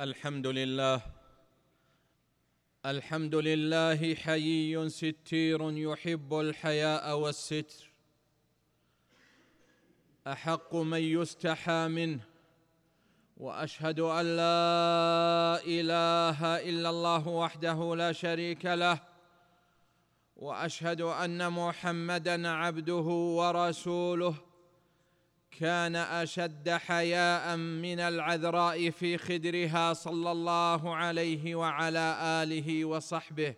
الحمد لله الحمد لله حيي ستير يحب الحياء والستر. أحق من يستحى منه وأشهد أن لا إله إلا الله وحده لا شريك له وأشهد أن محمدا عبده ورسوله. كان أشد حياء من العذراء في خدرها صلى الله عليه وعلى آله وصحبه.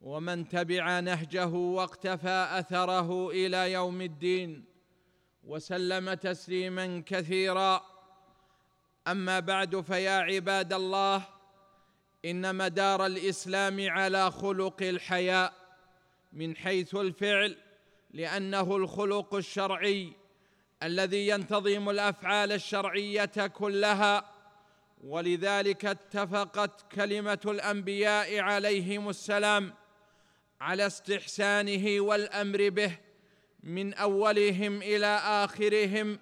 ومن تبع نهجه واقتفى أثره إلى يوم الدين وسلم تسليما كثيرا. أما بعد فيا عباد الله ان مدار الإسلام على خلق الحياء من حيث الفعل لأنه الخلق الشرعي الذي ينتظم الأفعال الشرعية كلها ولذلك اتفقت كلمة الأنبياء عليهم السلام على استحسانه والأمر به من أولهم إلى آخرهم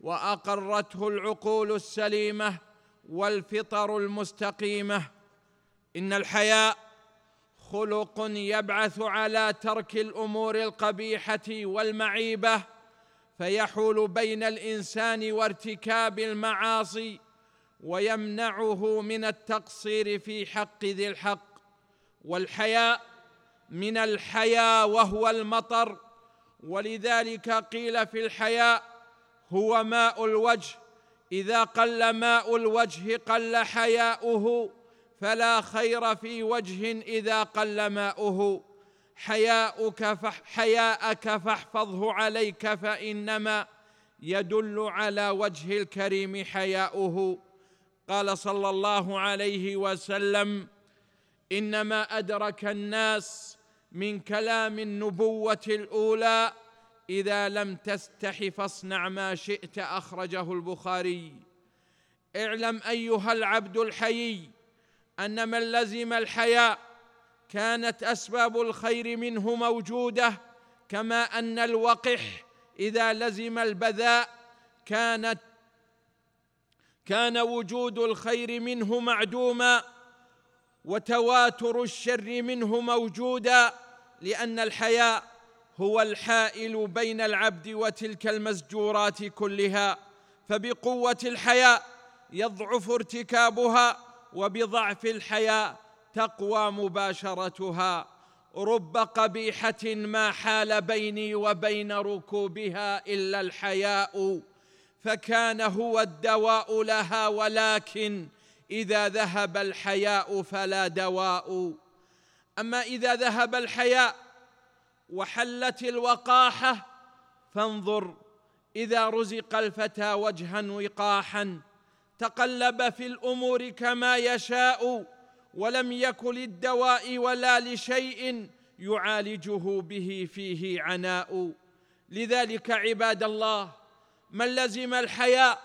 وأقرته العقول السليمة والفطر المستقيمة. إن الحياء خلق يبعث على ترك الأمور القبيحة والمعيبة فيحول بين الإنسان وارتكاب المعاصي ويمنعه من التقصير في حق ذي الحق. والحياء من الحيا وهو المطر. ولذلك قيل في الحياء هو ماء الوجه. إذا قل ماء الوجه قل حياؤه فلا خير في وجه إذا قل ماؤه. حياؤك حياءك فاحفظه عليك فإنما يدل على وجه الكريم حياؤه. قال صلى الله عليه وسلم إنما أدرك الناس من كلام النبوة الأولى إذا لم تستح فاصنع ما شئت أخرجه البخاري. اعلم أيها العبد الحيي أن من لزم الحياء كانت أسباب الخير منه موجودة كما أن الوقح إذا لزم البذاء كانت كان وجود الخير منه معدوما وتواتر الشر منه موجودا لأن الحياء هو الحائل بين العبد وتلك المزجورات كلها فبقوة الحياء يضعف ارتكابها وبضعف الحياء تقوى مباشرتها رب قبيحة ما حال بيني وبين ركوبها إلا الحياء فكان هو الدواء لها ولكن إذا ذهب الحياء فلا دواء. أما إذا ذهب الحياء وحلت الوقاحة فانظر إذا رزق الفتى وجها وقاحا تقلب في الأمور كما يشاء ولم يك للدواء ولا لشيء يعالجه به فيه عناء. لذلك عباد الله من لزم الحياء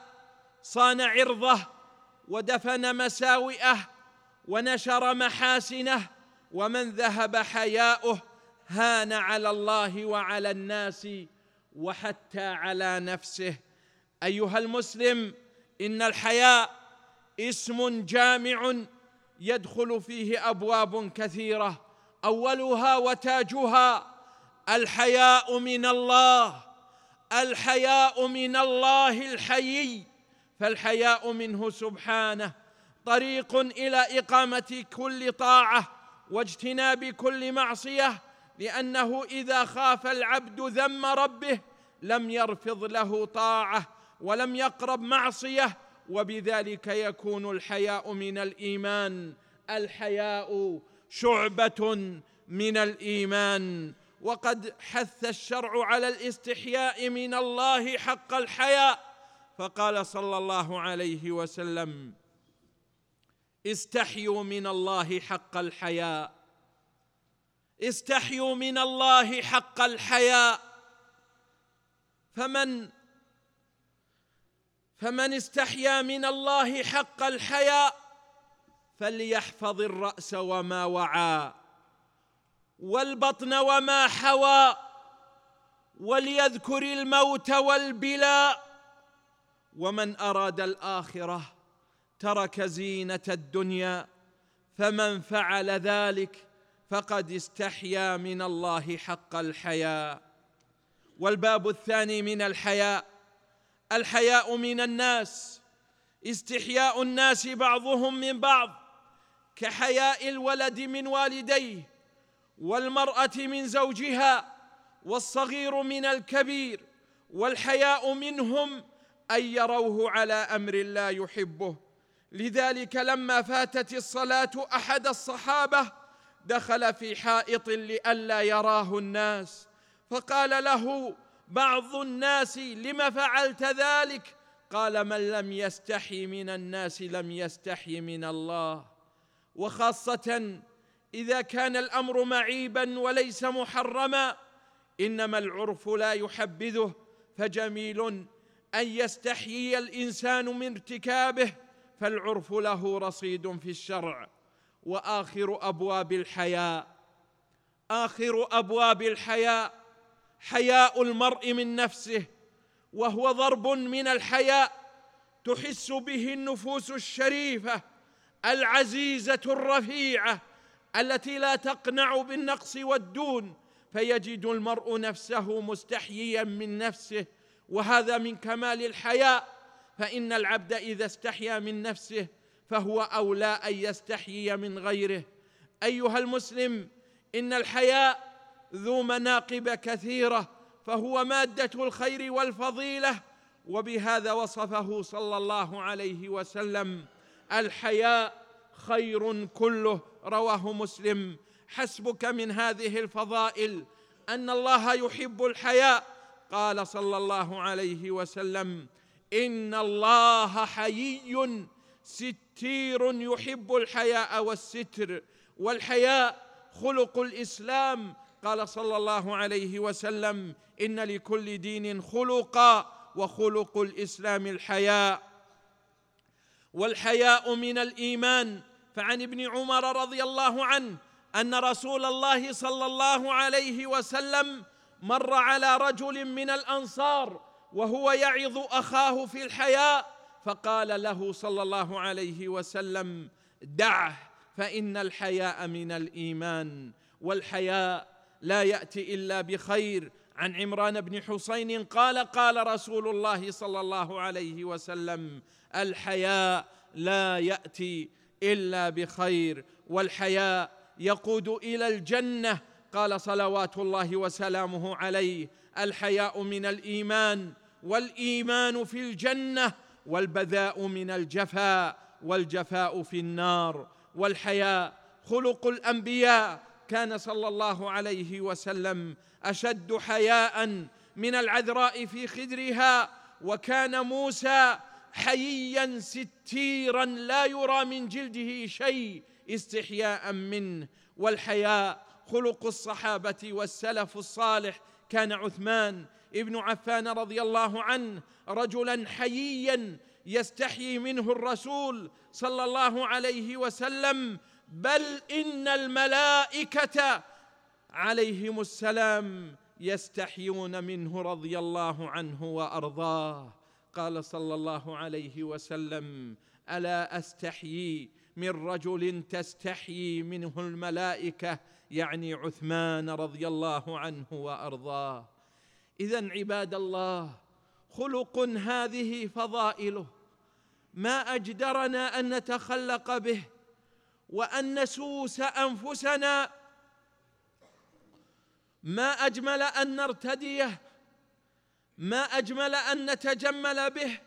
صان عرضه ودفن مساوئه ونشر محاسنه ومن ذهب حياؤه هان على الله وعلى الناس وحتى على نفسه. أيها المسلم إن الحياء اسم جامع يدخل فيه أبواب كثيرة أولها وتاجها الحياء من الله الحياء من الله الحيي فالحياء منه سبحانه. طريق إلى إقامة كل طاعة واجتناب كل معصية لأنه إذا خاف العبد ذم ربه لم يرفض له طاعة ولم يقرب معصية وبذلك يكون الحياء من الإيمان. الحياء شعبة من الإيمان. وقد حث الشرع على الاستحياء من الله حق الحياء. فقال صلى الله عليه وسلم استحيوا من الله حق الحياء. استحيوا من الله حق الحياء. فمن فمن استحيا من الله حق الحياء فليحفظ الرأس وما وعى والبطن وما حوى وليذكر الموت والبلاء ومن أراد الآخرة ترك زينة الدنيا فمن فعل ذلك فقد استحيا من الله حق الحياء والباب الثاني من الحياء الحياء من الناس استحياء الناس بعضهم من بعض كحياء الولد من والديه والمرأة من زوجها والصغير من الكبير والحياء منهم أن يروه على أمر لا يحبه. لذلك لما فاتت الصلاة أحد الصحابة دخل في حائط لئلا يراه الناس فقال له بعض الناس لم فعلت ذلك؟ قال من لم يستحي من الناس لم يستحي من الله. وخاصة إذا كان الأمر معيبا وليس محرما إنما العرف لا يحبذه فجميل أن يستحيي الإنسان من ارتكابه فالعرف له رصيد في الشرع. وآخر أبواب الحياء. آخر أبواب الحياء حياء المرء من نفسه وهو ضرب من الحياء تحس به النفوس الشريفة العزيزة الرفيعة التي لا تقنع بالنقص والدون فيجد المرء نفسه مستحييا من نفسه وهذا من كمال الحياء فإن العبد إذا استحيا من نفسه فهو أولى أن يستحيي من غيره. أيها المسلم إن الحياء ذو مناقب كثيرة فهو مادة الخير والفضيلة. وبهذا وصفه صلى الله عليه وسلم الحياء خير كله رواه مسلم. حسبك من هذه الفضائل أن الله يحب الحياء. قال صلى الله عليه وسلم إن الله حيي ستير يحب الحياء والستر. والحياء خلق الإسلام قال صلى الله عليه وسلم إن لكل دين خلقا وخلق الإسلام الحياء. والحياء من الإيمان. فعن ابن عمر رضي الله عنه أن رسول الله صلى الله عليه وسلم مر على رجل من الأنصار وهو يعظ أخاه في الحياء فقال له صلى الله عليه وسلم دعه فإن الحياء من الإيمان والحياء لا يأتي إلا بخير. عن عمران بن حسين قال قال رسول الله صلى الله عليه وسلم الحياء لا يأتي إلا بخير والحياء يقود إلى الجنة. قال صلوات الله وسلامه عليه الحياء من الإيمان والإيمان في الجنة والبذاء من الجفاء والجفاء في النار. والحياء خلق الأنبياء كان صلى الله عليه وسلم أشد حياء من العذراء في خدرها وكان موسى حييا ستيرا لا يرى من جلده شيء استحياء منه. والحياء خلق الصحابة والسلف الصالح. كان عثمان ابن عفان رضي الله عنه رجلا حييا يستحيي منه الرسول صلى الله عليه وسلم بل إن الملائكة عليهم السلام يستحيون منه رضي الله عنه وأرضاه. قال صلى الله عليه وسلم ألا أستحيي من رجل تستحيي منه الملائكة؟ يعني عثمان رضي الله عنه وأرضاه. اذا عباد الله خلق هذه فضائله. ما أجدرنا أن نتخلق به وأن نسوس أنفسنا. ما أجمل أن نرتديه ما أجمل أن نتجمل به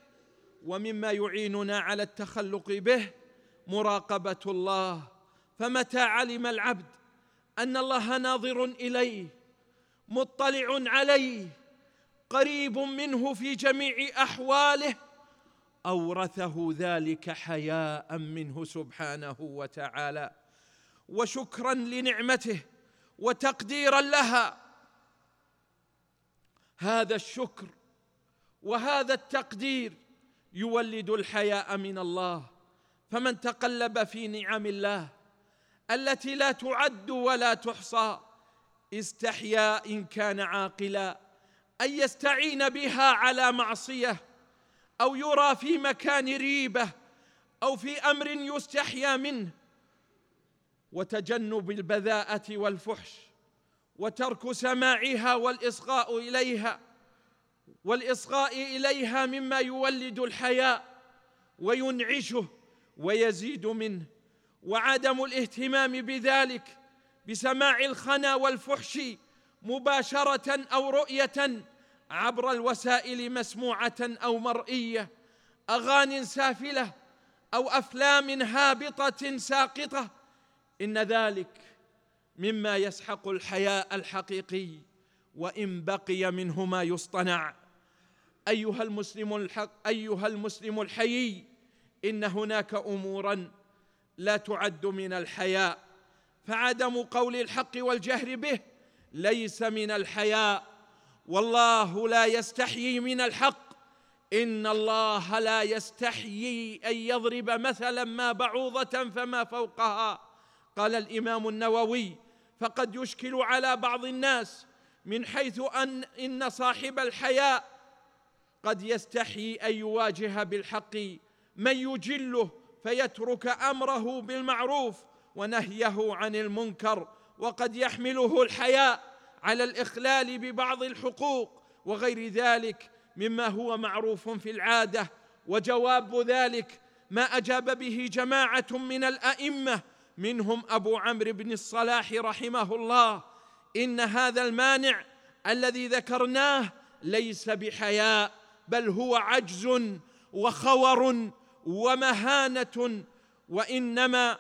ومما يعيننا على التخلق به مراقبة الله. فمتى علم العبد أن الله ناظر إليه مطلع عليه قريب منه في جميع أحواله أورثه ذلك حياء منه سبحانه وتعالى. وشكرا لنعمته وتقديرا لها. هذا الشكر وهذا التقدير يولد الحياء من الله. فمن تقلب في نعم الله التي لا تعد ولا تحصى استحيا إن كان عاقلا أن يستعين بها على معصية. أو يرى في مكان ريبة أو في أمر يستحيا منه. وتجنب البذاءة والفحش وترك سماعها والإصغاء إليها والإصغاء إليها مما يولد الحياء وينعشه ويزيد منه. وعدم الاهتمام بذلك بسماع الخنا والفحش مباشرة أو رؤية عبر الوسائل مسموعة أو مرئية اغان سافلة أو أفلام هابطة ساقطة. إن ذلك مما يسحق الحياء الحقيقي وإن بقي منه ما يصطنع. أيها المسلم الحق أيها المسلم الحيي إن هناك امورا لا تعد من الحياء. فعدم قول الحق والجهر به ليس من الحياء. والله لا يستحيي من الحق. إن الله لا يستحيي أن يضرب مثلا ما بعوضة فما فوقها. قال الإمام النووي فقد يشكل على بعض الناس من حيث أن إن صاحب الحياء قد يستحيي أن يواجه بالحق. من يجله فيترك أمره بالمعروف ونهيه عن المنكر وقد يحمله الحياء. على الإخلال ببعض الحقوق وغير ذلك مما هو معروف في العادة وجواب ذلك ما أجاب به جماعة من الأئمة منهم أبو عمرو بن الصلاح رحمه الله إن هذا المانع الذي ذكرناه ليس بحياء بل هو عجز وخور ومهانة وإنما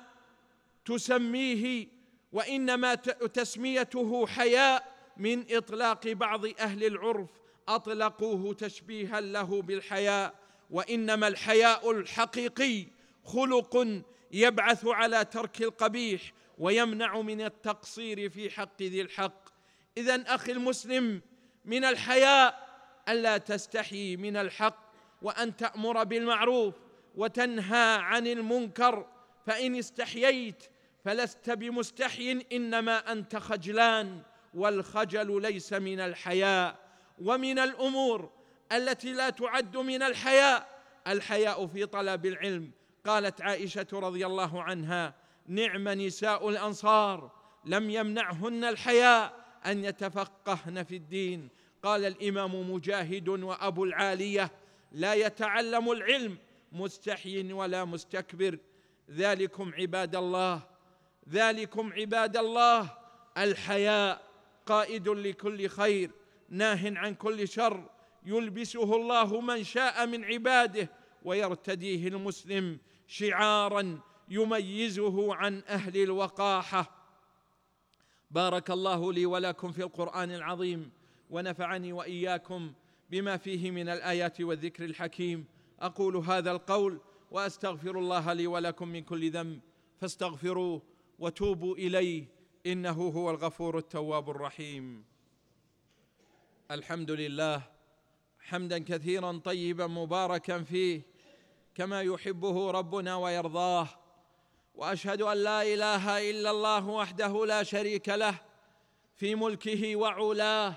تسميه وإنما تسميته حياء من إطلاق بعض أهل العرف. أطلقوه تشبيها له بالحياء. وإنما الحياء الحقيقي خلق يبعث على ترك القبيح ويمنع من التقصير في حق ذي الحق. اذا أخي المسلم من الحياء ألا تستحي من الحق وأن تأمر بالمعروف وتنهى عن المنكر. فإن استحييت فلست بمستحي إنما أنت خجلان والخجل ليس من الحياء. ومن الأمور التي لا تعد من الحياء الحياء في طلب العلم. قالت عائشة رضي الله عنها نعم نساء الأنصار لم يمنعهن الحياء أن يتفقهن في الدين. قال الإمام مجاهد وأبو العالية لا يتعلم العلم مستحي ولا مستكبر. ذلكم عباد الله ذلكم عباد الله الحياء قائد لكل خير ناه عن كل شر يلبسه الله من شاء من عباده ويرتديه المسلم شعارا يميزه عن أهل الوقاحة. بارك الله لي ولكم في القرآن العظيم ونفعني وإياكم بما فيه من الآيات والذكر الحكيم. أقول هذا القول وأستغفر الله لي ولكم من كل ذنب فاستغفروه وتوبوا إليه. إنه هو الغفور التواب الرحيم. الحمد لله. حمدا كثيرا طيبا مباركا فيه. كما يحبه ربنا ويرضاه. وأشهد أن لا إله إلا الله وحده لا شريك له. في ملكه وعلاه.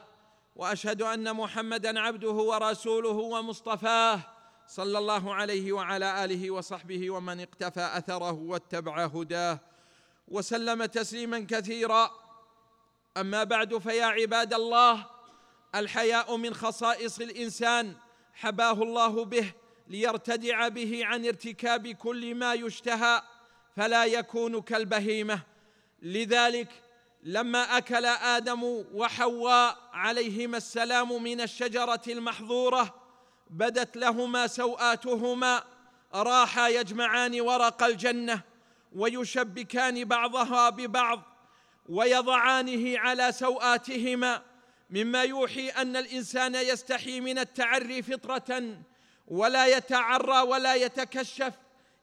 وأشهد أن محمدا عبده ورسوله ومصطفاه صلى الله عليه وعلى آله وصحبه ومن اقتفى أثره واتبع هداه. وسلم تسليما كثيرا. أما بعد فيا عباد الله الحياء من خصائص الإنسان حباه الله به ليرتدع به عن ارتكاب كل ما يشتهى فلا يكون كالبهيمة. لذلك لما أكل آدم وحواء عليهما السلام من الشجرة المحظورة بدت لهما سوآتهما راحا يجمعان ورق الجنة. ويشبكان بعضها ببعض ويضعانه على سوآتهما مما يوحي أن الإنسان يستحي من التعري فطرة ولا يتعرى ولا يتكشف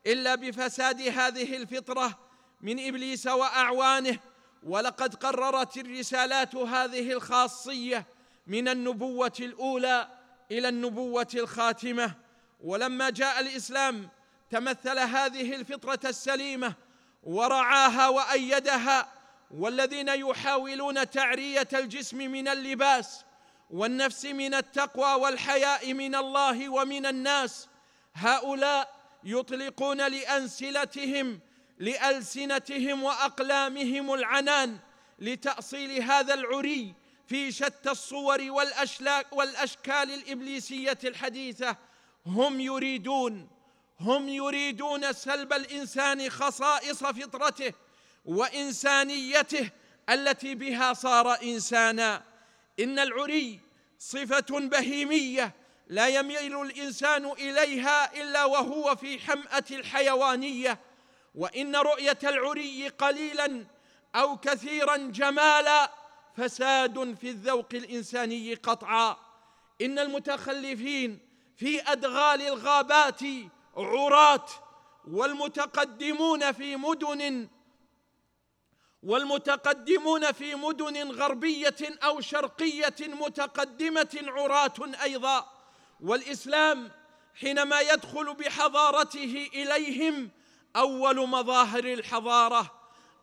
إلا بفساد هذه الفطرة من إبليس وأعوانه. ولقد قررت الرسالات هذه الخاصية من النبوة الأولى إلى النبوة الخاتمة. ولما جاء الإسلام تمثل هذه الفطرة السليمة ورعاها وأيدها والذين يحاولون تعرية الجسم من اللباس والنفس من التقوى والحياء من الله ومن الناس هؤلاء يطلقون لأنسلتهم لألسنتهم وأقلامهم العنان لتأصيل هذا العري في شتى الصور والأشكال الإبليسية الحديثة. هم يريدون هم يريدون سلب الإنسان خصائص فطرته وإنسانيته التي بها صار إنسانا. إن العري صفة بهيمية لا يميل الإنسان إليها إلا وهو في حمأة الحيوانية. وإن رؤية العري قليلا أو كثيرا جمالا فساد في الذوق الإنساني قطعا. إن المتخلفين في أدغال الغابات عراة والمتقدمون في مدن والمتقدمون في مدن غربية أو شرقية متقدمة عراة أيضا. والإسلام حينما يدخل بحضارته إليهم أول مظاهر الحضارة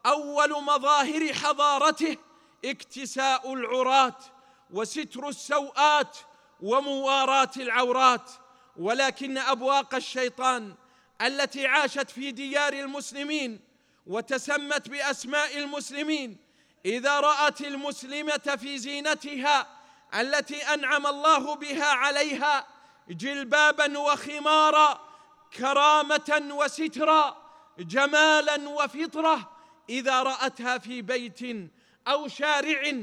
أول مظاهر حضارته اكتساء العراة وستر السوءات ومواراة العورات. ولكن أبواق الشيطان التي عاشت في ديار المسلمين وتسمت بأسماء المسلمين إذا رأت المسلمة في زينتها التي أنعم الله بها عليها جلبابا وخمارا كرامة وسترا جمالا وفطرة إذا رأتها في بيت أو شارع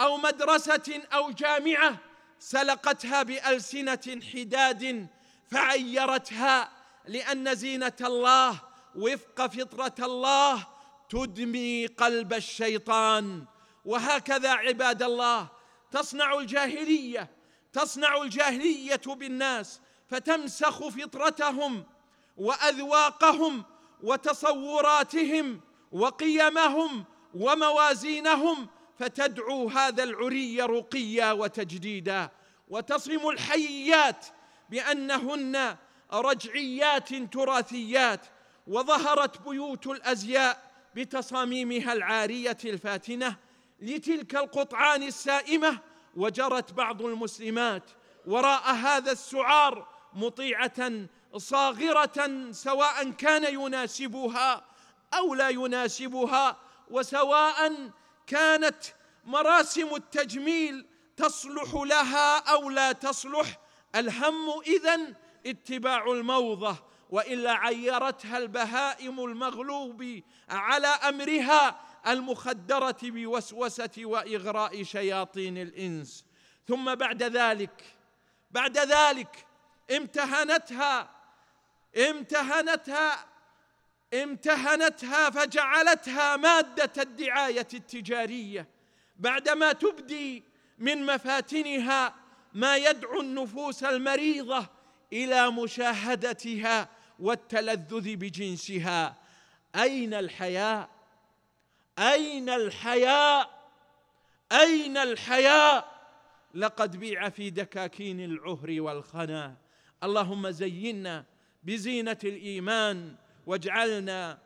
أو مدرسة أو جامعة سلقتها بألسنة حداد فعيرتها لأن زينة الله وفق فطرة الله تدمي قلب الشيطان. وهكذا عباد الله تصنع الجاهلية تصنع الجاهلية بالناس فتمسخ فطرتهم وأذواقهم وتصوراتهم وقيمهم وموازينهم فتدعو هذا العري رقيا وتجديدا وتصم الحيات بأنهن رجعيات تراثيات وظهرت بيوت الأزياء بتصاميمها العارية الفاتنة لتلك القطعان السائمة وجرت بعض المسلمات وراء هذا السعار مطيعة صاغرة سواء كان يناسبها أو لا يناسبها وسواء كانت مراسم التجميل تصلح لها أو لا تصلح الهم إذن اتباع الموضة وإلا عيرتها البهائم المغلوب على أمرها المخدرة بوسوسة وإغراء شياطين الإنس. ثم بعد ذلك بعد ذلك امتهنتها امتهنتها امتهنتها فجعلتها مادة الدعاية التجارية. بعدما تبدي من مفاتنها ما يدعو النفوس المريضة إلى مشاهدتها والتلذذ بجنسها. أين الحياء؟ أين الحياء؟ أين الحياء؟ لقد بيع في دكاكين العهر والخنا. اللهم زينا بزينة الإيمان واجعلنا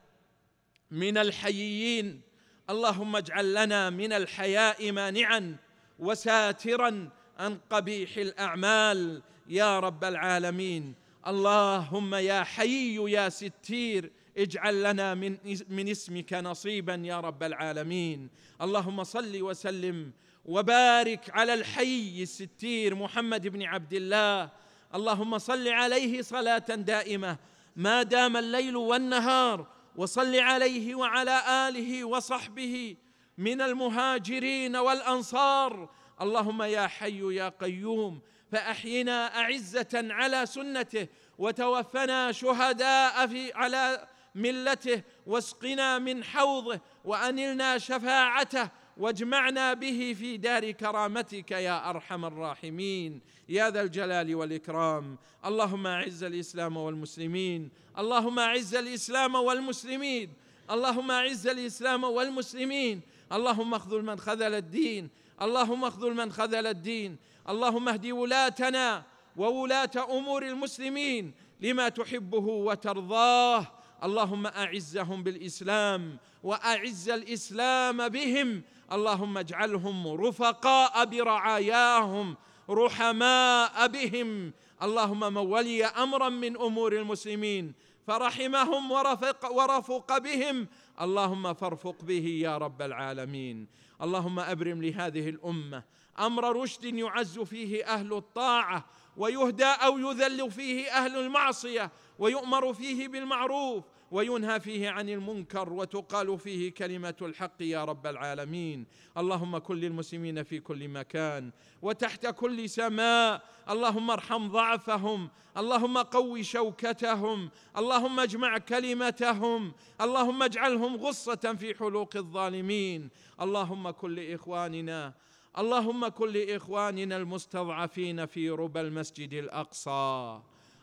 من الحييين. اللهم اجعل لنا من الحياء مانعا وساترا عن قبيح الأعمال يا رب العالمين. اللهم يا حي يا ستير اجعل لنا من من اسمك نصيبا يا رب العالمين. اللهم صل وسلم وبارك على الحي الستير محمد بن عبد الله. اللهم صل عليه صلاة دائمة ما دام الليل والنهار. وصل عليه وعلى آله وصحبه من المهاجرين والأنصار. اللهم يا حي يا قيوم فأحينا أعزة على سنته وتوفنا شهداء في على ملته واسقنا من حوضه وأنلنا شفاعته واجمعنا به في دار كرامتك يا أرحم الراحمين. يا ذا الجلال والإكرام. اللهم أعز الإسلام والمسلمين. اللهم أعز الإسلام والمسلمين. اللهم أعز الإسلام والمسلمين. اللهم اخذل من خذل الدين. اللهم اخذل من خذل الدين. اللهم اهد ولاتنا وولاة أمور المسلمين لما تحبه وترضاه. اللهم أعزهم بالإسلام وأعز الإسلام بهم. اللهم اجعلهم رفقاء برعاياهم رحماء بهم. اللهم من ولي أمرا من أمور المسلمين. فرحمهم ورفق, ورفق بهم. اللهم فارفق به يا رب العالمين. اللهم أبرم لهذه الأمة. أمر رشد يعز فيه أهل الطاعة ويهدى أو يذل فيه أهل المعصية ويؤمر فيه بالمعروف وينهى فيه عن المنكر وتقال فيه كلمة الحق يا رب العالمين. اللهم كن للمسلمين في كل مكان وتحت كل سماء. اللهم ارحم ضعفهم. اللهم قو شوكتهم. اللهم اجمع كلمتهم. اللهم اجعلهم غصة في حلوق الظالمين. اللهم كن لإخواننا. اللهم كن لإخواننا المستضعفين في ربى المسجد الأقصى.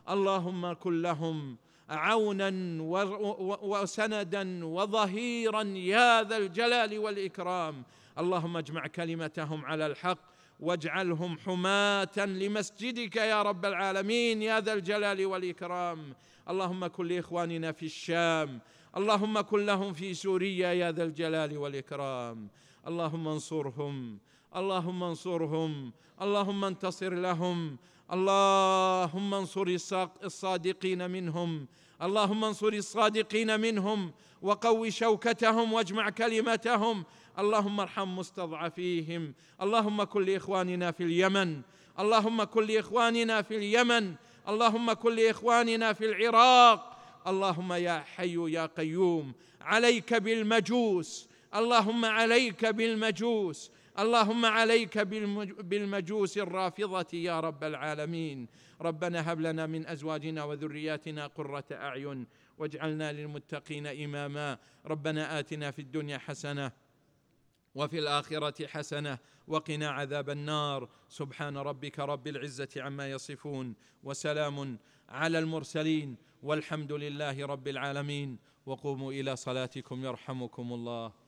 اللهم كن لهم. عونا وسندا وظهيرا يا ذا الجلال والإكرام. اللهم اجمع كلمتهم على الحق واجعلهم حماة لمسجدك يا رب العالمين يا ذا الجلال والإكرام. اللهم كن لإخواننا في الشام. اللهم كن لهم في سوريا يا ذا الجلال والإكرام. اللهم انصرهم. اللهم انصرهم. اللهم انتصر لهم. اللهم انصر الصادقين منهم. اللهم انصر الصادقين منهم وقو شوكتهم واجمع كلمتهم. اللهم ارحم مستضعفيهم. اللهم كن لاخواننا في اليمن. اللهم كن لاخواننا في اليمن. اللهم كن لاخواننا في العراق. اللهم يا حي يا قيوم عليك بالمجوس. اللهم عليك بالمجوس. اللهم عليك بالمجوس الرافضة يا رب العالمين. ربنا هب لنا من أزواجنا وذرياتنا قرة أعين واجعلنا للمتقين إماما. ربنا آتنا في الدنيا حسنة وفي الآخرة حسنة وقنا عذاب النار. سبحان ربك رب العزة عما يصفون وسلام على المرسلين والحمد لله رب العالمين. وقوموا إلى صلاتكم يرحمكم الله.